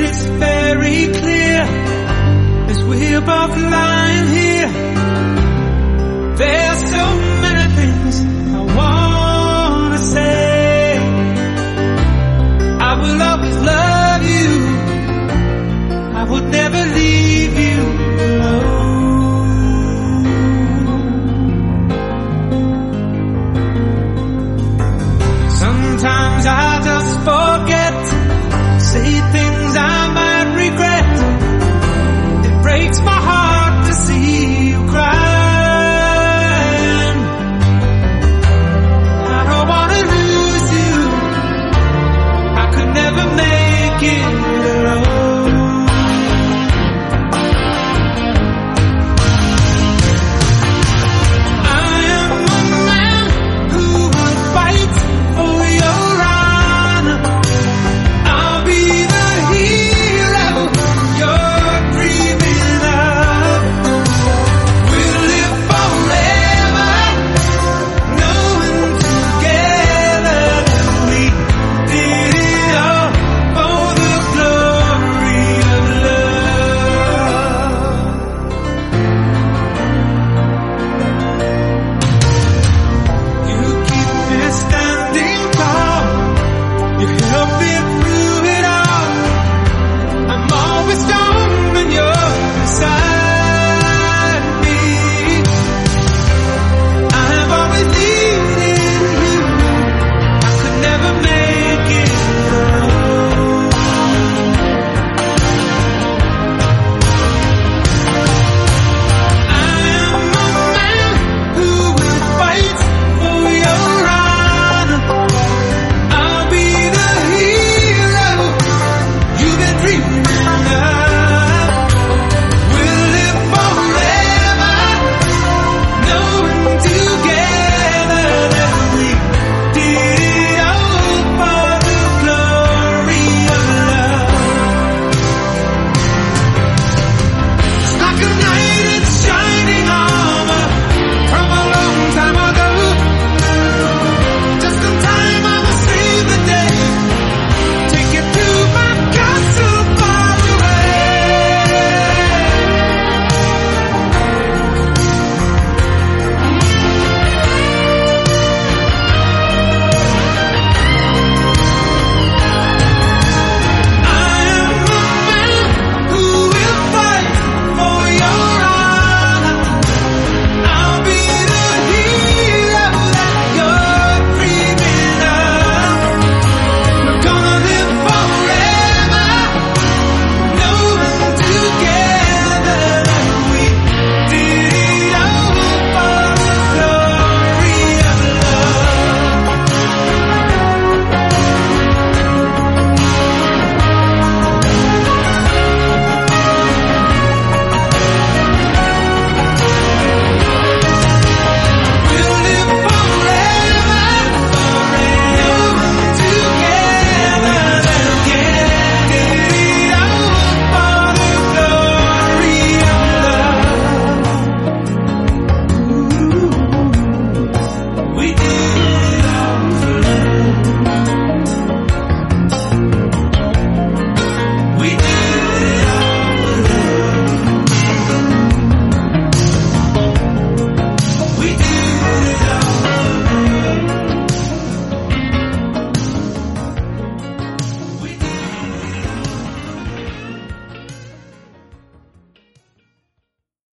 It is very clear as we're both lying here. There's so many things I wanna say. I will always love you. I will never leave you alone. Sometimes I